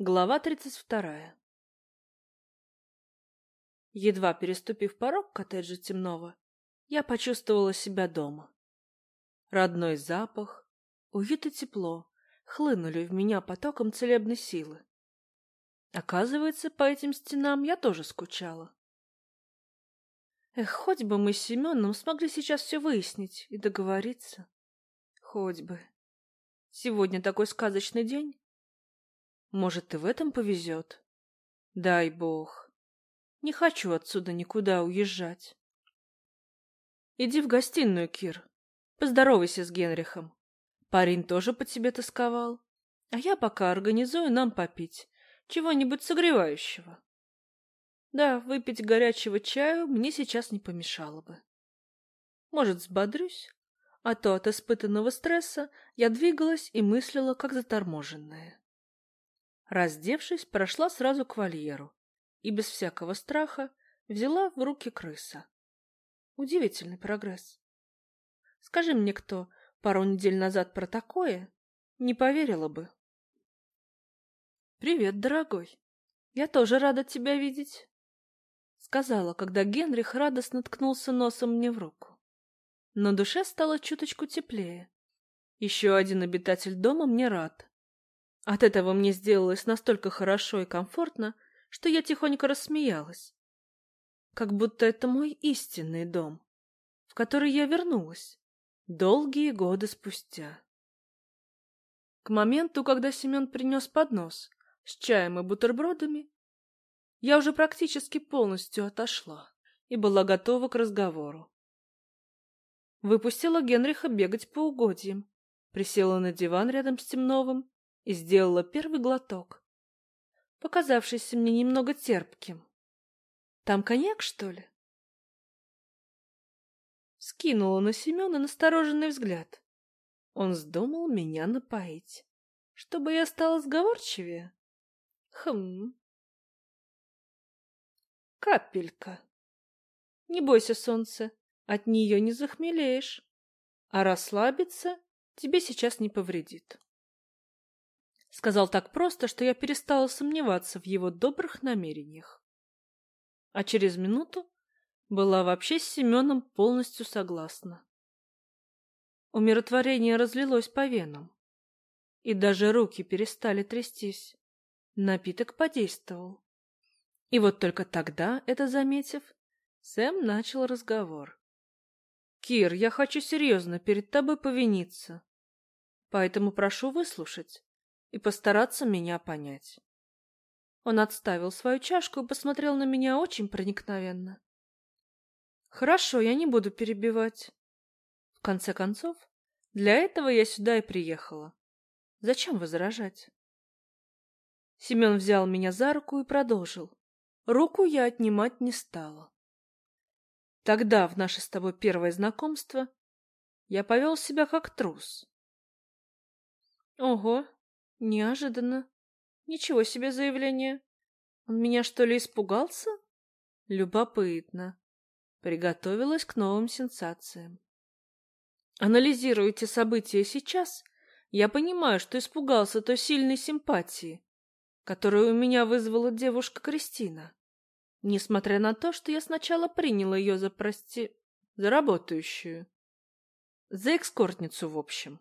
Глава тридцать вторая Едва переступив порог коттеджа темного, я почувствовала себя дома. Родной запах, уют и тепло хлынули в меня потоком целебной силы. Оказывается, по этим стенам я тоже скучала. Эх, хоть бы мы с Семеном смогли сейчас все выяснить и договориться. Хоть бы. Сегодня такой сказочный день. Может, и в этом повезет. Дай бог. Не хочу отсюда никуда уезжать. Иди в гостиную, Кир. Поздоровайся с Генрихом. Парень тоже по тебе тосковал. А я пока организую нам попить чего-нибудь согревающего. Да, выпить горячего чаю мне сейчас не помешало бы. Может, взбодрюсь? А то от испытанного стресса я двигалась и мыслила, как заторможенная. Раздевшись, прошла сразу к вольеру и без всякого страха взяла в руки крыса. Удивительный прогресс. Скажи мне кто пару недель назад про такое, не поверила бы. «Привет, дорогой. Я тоже рада тебя видеть», — сказала, когда Генрих радостно ткнулся носом мне в руку. На душе стало чуточку теплее. Еще один обитатель дома мне рад. От этого мне сделалось настолько хорошо и комфортно, что я тихонько рассмеялась. Как будто это мой истинный дом, в который я вернулась долгие годы спустя. К моменту, когда Семен принес поднос с чаем и бутербродами, я уже практически полностью отошла и была готова к разговору. Выпустила Генриха бегать по угодьям, присела на диван рядом с Темновым и сделала первый глоток, показавшийся мне немного терпким. Там коньяк, что ли? Скинула на Семена настороженный взгляд. Он вздумал меня напоить, чтобы я стала сговорчивее. Хм. Капелька. Не бойся, солнце, от нее не захмелеешь. А расслабиться тебе сейчас не повредит. Сказал так просто, что я перестала сомневаться в его добрых намерениях. А через минуту была вообще с Семеном полностью согласна. Умиротворение разлилось по венам, и даже руки перестали трястись. Напиток подействовал. И вот только тогда, это заметив, Сэм начал разговор. «Кир, я хочу серьезно перед тобой повиниться, поэтому прошу выслушать и постараться меня понять. Он отставил свою чашку и посмотрел на меня очень проникновенно. Хорошо, я не буду перебивать. В конце концов, для этого я сюда и приехала. Зачем возражать? Семен взял меня за руку и продолжил. Руку я отнимать не стала. Тогда, в наше с тобой первое знакомство, я повел себя как трус. Ого, Неожиданно. Ничего себе заявление. Он меня что ли испугался? Любопытно. Приготовилась к новым сенсациям. Анализируя эти события сейчас, я понимаю, что испугался той сильной симпатии, которую у меня вызвала девушка Кристина. Несмотря на то, что я сначала приняла ее за, прости, за работающую. За экскортницу, в общем.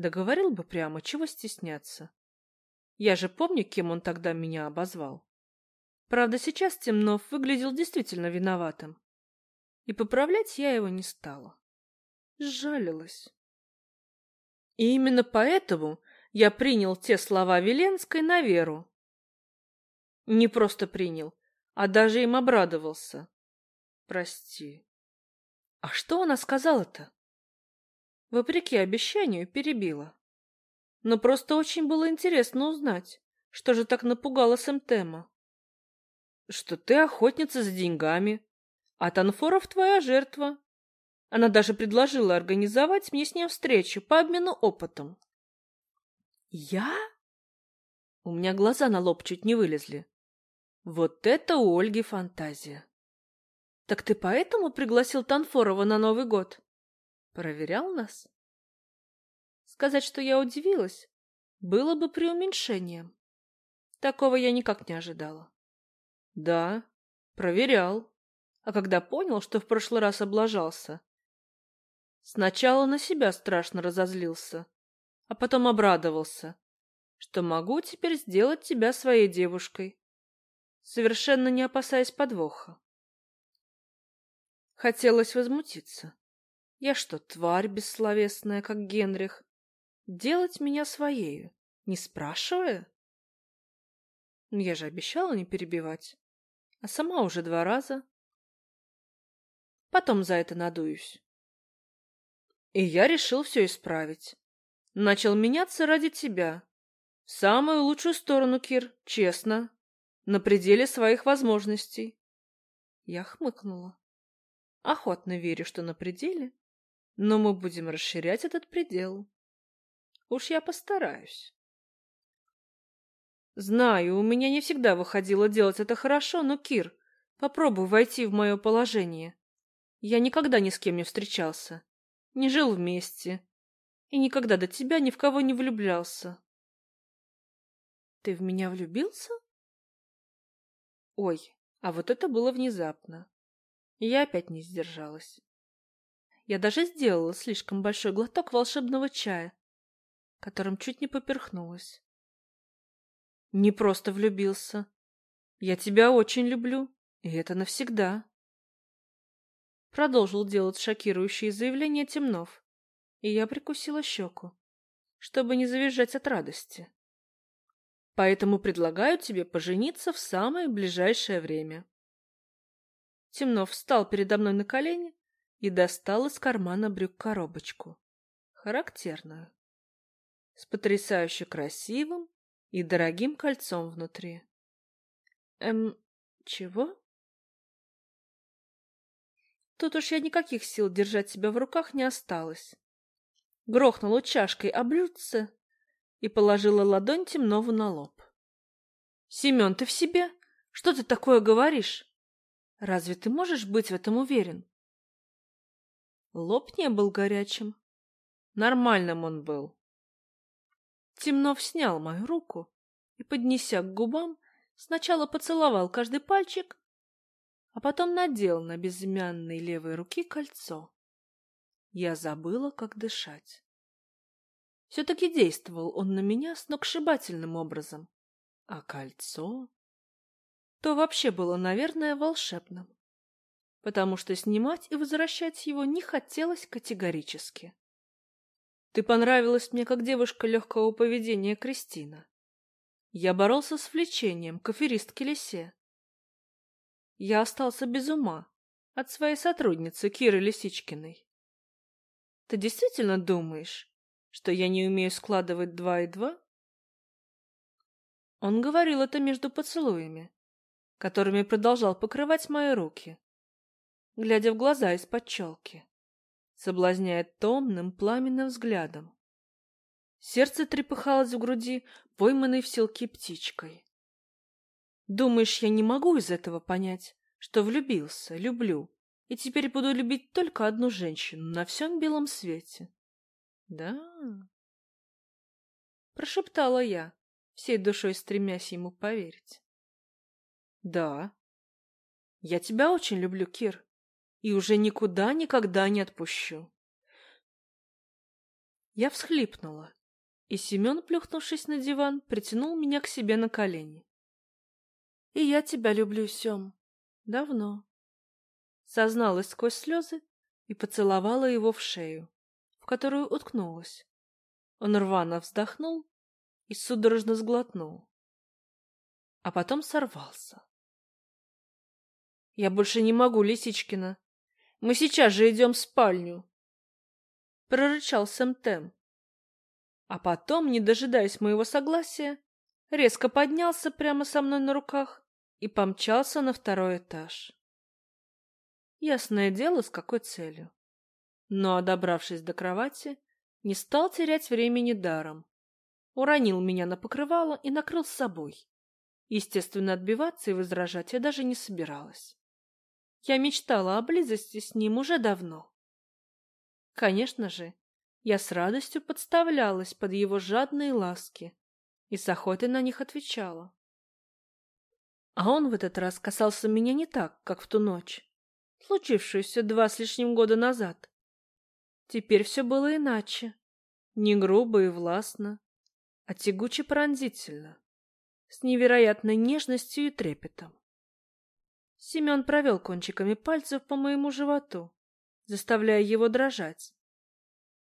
Договорил бы прямо, чего стесняться. Я же помню, кем он тогда меня обозвал. Правда, сейчас Темнов выглядел действительно виноватым. И поправлять я его не стала. Сжалилась. И именно поэтому я принял те слова Веленской на веру. Не просто принял, а даже им обрадовался. Прости. А что она сказала-то? Вопреки обещанию, перебила. Но просто очень было интересно узнать, что же так напугало Сэмтема. Что ты охотница за деньгами, а Танфоров твоя жертва. Она даже предложила организовать мне с ним встречу по обмену опытом. Я? У меня глаза на лоб чуть не вылезли. Вот это у Ольги фантазия. Так ты поэтому пригласил Танфорова на Новый год? Проверял нас? Сказать, что я удивилась, было бы преуменьшением. Такого я никак не ожидала. Да, проверял. А когда понял, что в прошлый раз облажался, сначала на себя страшно разозлился, а потом обрадовался, что могу теперь сделать тебя своей девушкой, совершенно не опасаясь подвоха. Хотелось возмутиться. Я что, тварь бессловесная, как Генрих? Делать меня своею, не спрашивая? Я же обещала не перебивать, а сама уже два раза. Потом за это надуюсь. И я решил все исправить. Начал меняться ради тебя. В самую лучшую сторону, Кир, честно. На пределе своих возможностей. Я хмыкнула. Охотно верю, что на пределе, но мы будем расширять этот предел. Уж я постараюсь. Знаю, у меня не всегда выходило делать это хорошо, но, Кир, попробуй войти в мое положение. Я никогда ни с кем не встречался, не жил вместе и никогда до тебя ни в кого не влюблялся. Ты в меня влюбился? Ой, а вот это было внезапно. Я опять не сдержалась. Я даже сделала слишком большой глоток волшебного чая, которым чуть не поперхнулась. Не просто влюбился. Я тебя очень люблю, и это навсегда. Продолжил делать шокирующие заявления Темнов, и я прикусила щеку, чтобы не завизжать от радости. Поэтому предлагаю тебе пожениться в самое ближайшее время. Темнов встал передо мной на колени и достал из кармана брюк коробочку. Характерную. С потрясающе красивым и дорогим кольцом внутри. Эм, чего? Тут уж я никаких сил держать себя в руках не осталось. Грохнула чашкой о блюдце и положила ладонь Темнову на лоб. — Семен, ты в себе? Что ты такое говоришь? Разве ты можешь быть в этом уверен? Лоб не был горячим. Нормальным он был. Темнов снял мою руку и, поднеся к губам, сначала поцеловал каждый пальчик, а потом надел на безымянной левой руки кольцо. Я забыла, как дышать. Все-таки действовал он на меня сногсшибательным образом. А кольцо то вообще было, наверное, волшебным, потому что снимать и возвращать его не хотелось категорически. Ты понравилась мне как девушка легкого поведения Кристина. Я боролся с влечением к аферистке Лисе. Я остался без ума от своей сотрудницы Киры Лисичкиной. Ты действительно думаешь, что я не умею складывать два и два? Он говорил это между поцелуями, которыми продолжал покрывать мои руки, глядя в глаза из-под челки, соблазняя томным пламенным взглядом. Сердце трепыхалось в груди, пойманной в селке птичкой. Думаешь, я не могу из этого понять, что влюбился, люблю, и теперь буду любить только одну женщину на всем белом свете? Да, прошептала я, всей душой стремясь ему поверить. Да. Я тебя очень люблю, Кир, и уже никуда никогда не отпущу. Я всхлипнула, и Семен, плюхнувшись на диван, притянул меня к себе на колени. И я тебя люблю, Сем. Давно. Созналась сквозь слезы и поцеловала его в шею, в которую уткнулась. Он рвано вздохнул и судорожно сглотнул, а потом сорвался. Я больше не могу, Лисичкина. Мы сейчас же идем в спальню. Прорычал Сэм Тем. А потом, не дожидаясь моего согласия, резко поднялся прямо со мной на руках и помчался на второй этаж. Ясное дело, с какой целью. Но, добравшись до кровати, не стал терять времени даром. Уронил меня на покрывало и накрыл с собой. Естественно, отбиваться и возражать я даже не собиралась. Я мечтала о близости с ним уже давно. Конечно же, я с радостью подставлялась под его жадные ласки и с охотой на них отвечала. А он в этот раз касался меня не так, как в ту ночь, случившуюся два с лишним года назад. Теперь все было иначе. Не грубо и властно, а тягуче пронзительно, с невероятной нежностью и трепетом. Семен провел кончиками пальцев по моему животу, заставляя его дрожать,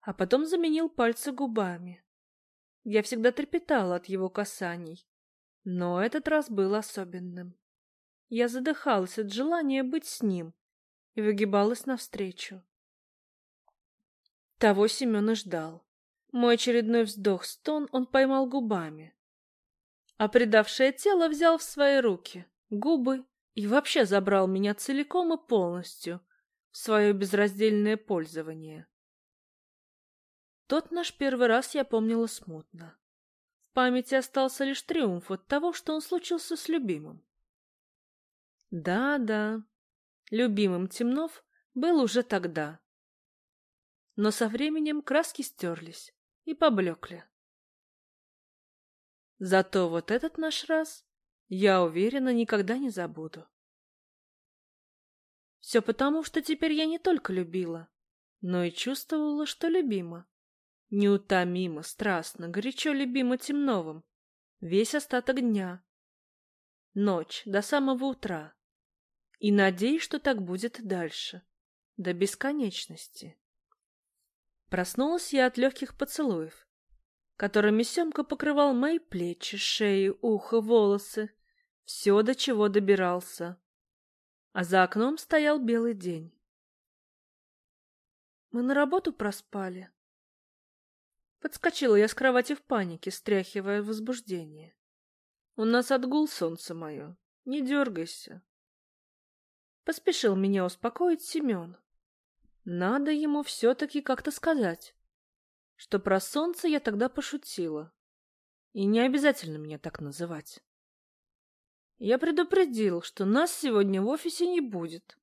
а потом заменил пальцы губами. Я всегда трепетала от его касаний, но этот раз был особенным. Я задыхалась от желания быть с ним и выгибалась навстречу. Того Семен и ждал. Мой очередной вздох-стон он поймал губами. А предавшее тело взял в свои руки, губы, и вообще забрал меня целиком и полностью в свое безраздельное пользование. Тот наш первый раз я помнила смутно. В памяти остался лишь триумф от того, что он случился с любимым. Да-да, любимым Темнов был уже тогда, но со временем краски стерлись и поблекли. Зато вот этот наш раз, я уверена, никогда не забуду. Все потому, что теперь я не только любила, но и чувствовала, что любима. Неутомимо, страстно, горячо любима Темновым. Весь остаток дня. Ночь до самого утра. И надеюсь, что так будет дальше. До бесконечности. Проснулась я от легких поцелуев, которыми Семка покрывал мои плечи, шею, ухо, волосы, все, до чего добирался. А за окном стоял белый день. Мы на работу проспали. Подскочила я с кровати в панике, стряхивая возбуждение. У нас отгул солнце мое, не дергайся. Поспешил меня успокоить Семен. Надо ему все-таки как-то сказать, что про солнце я тогда пошутила. И не обязательно меня так называть. Я предупредил, что нас сегодня в офисе не будет,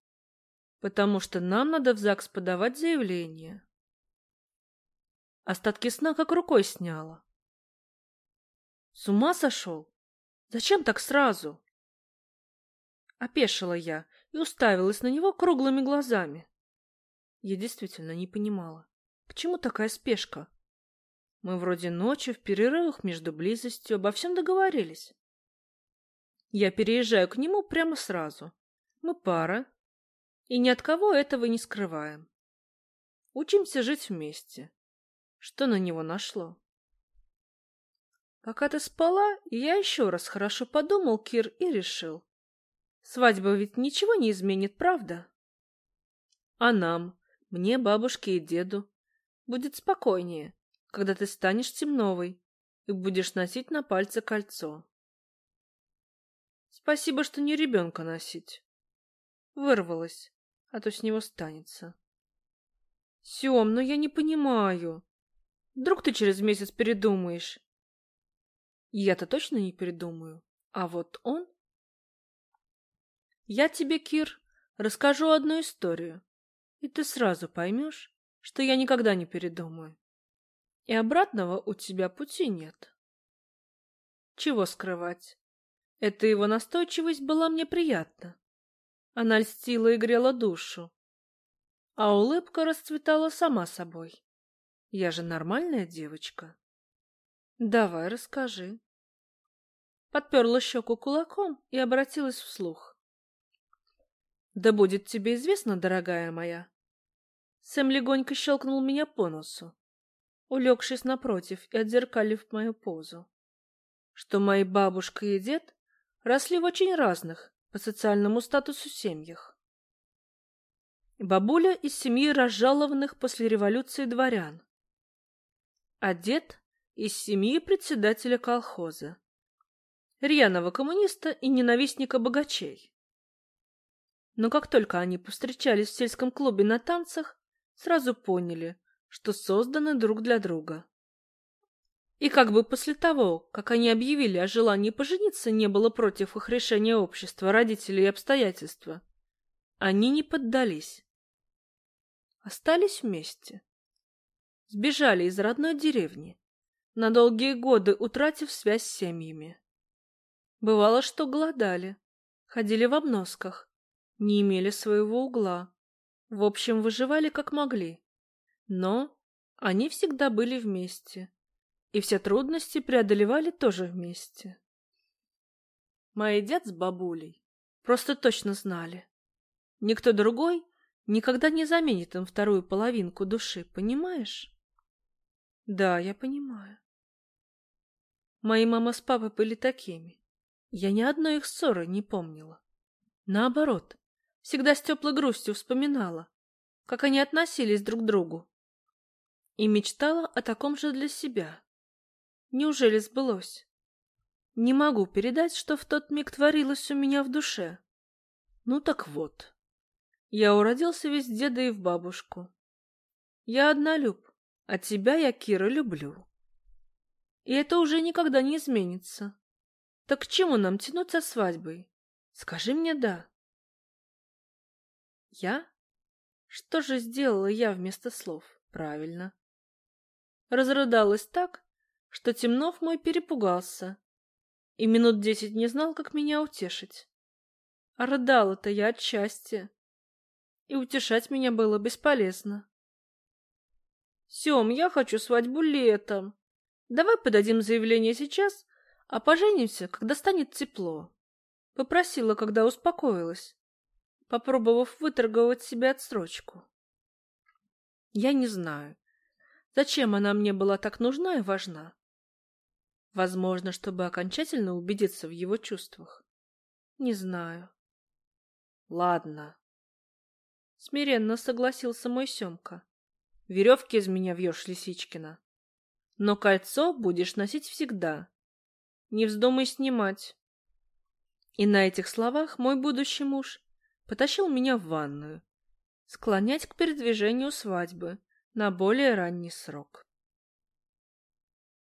потому что нам надо в ЗАГС подавать заявление. Остатки сна как рукой сняло. С ума сошел? Зачем так сразу? Опешила я и уставилась на него круглыми глазами. Я действительно не понимала, к чему такая спешка? Мы вроде ночи в перерывах между близостью обо всем договорились. Я переезжаю к нему прямо сразу. Мы пара, и ни от кого этого не скрываем. Учимся жить вместе. Что на него нашло? Пока ты спала, я еще раз хорошо подумал, Кир, и решил. Свадьба ведь ничего не изменит, правда? А нам, мне, бабушке и деду, будет спокойнее, когда ты станешь темновой и будешь носить на пальце кольцо. Спасибо, что не ребенка носить. Вырвалась, а то с него станется. Сем, но я не понимаю. Вдруг ты через месяц передумаешь? Я-то точно не передумаю. А вот он... Я тебе, Кир, расскажу одну историю, и ты сразу поймешь, что я никогда не передумаю. И обратного у тебя пути нет. Чего скрывать? Эта его настойчивость была мне приятна. Она льстила и грела душу. А улыбка расцветала сама собой. Я же нормальная девочка. Давай, расскажи. Подперла щеку кулаком и обратилась вслух. Да будет тебе известно, дорогая моя. Сэм легонько щелкнул меня по носу, улегшись напротив и отзеркалив мою позу, что мои бабушка и дед росли в очень разных по социальному статусу семьях. Бабуля из семьи разжалованных после революции дворян, а дед из семьи председателя колхоза, рьяного коммуниста и ненавистника богачей. Но как только они повстречались в сельском клубе на танцах, сразу поняли, что созданы друг для друга. И как бы после того, как они объявили о желании пожениться, не было против их решения общества, родителей и обстоятельства, они не поддались. Остались вместе сбежали из родной деревни, на долгие годы утратив связь с семьями. Бывало, что голодали, ходили в обносках, не имели своего угла. В общем, выживали как могли. Но они всегда были вместе, и все трудности преодолевали тоже вместе. Мои дед с бабулей просто точно знали. Никто другой никогда не заменит им вторую половинку души, понимаешь? Да, я понимаю. Мои мама с папой были такими. Я ни одной их ссоры не помнила. Наоборот, всегда с теплой грустью вспоминала, как они относились друг к другу. И мечтала о таком же для себя. Неужели сбылось? Не могу передать, что в тот миг творилось у меня в душе. Ну так вот. Я уродился весь деда и в бабушку. Я однолюб, а тебя я, Кира, люблю. И это уже никогда не изменится. Так к чему нам тянуть со свадьбой? Скажи мне «да». Я? Что же сделала я вместо слов? Правильно. Разрыдалась так, что Темнов мой перепугался и минут десять не знал, как меня утешить. А рыдала-то я от счастья, и утешать меня было бесполезно. Сем, я хочу свадьбу летом. Давай подадим заявление сейчас, а поженимся, когда станет тепло. Попросила, когда успокоилась, попробовав выторговать себе отсрочку. Я не знаю, зачем она мне была так нужна и важна. Возможно, чтобы окончательно убедиться в его чувствах. Не знаю. Ладно. Смиренно согласился мой Семка. Веревки из меня вьешь, Лисичкина. Но кольцо будешь носить всегда. Не вздумай снимать. И на этих словах мой будущий муж потащил меня в ванную, склонять к передвижению свадьбы на более ранний срок.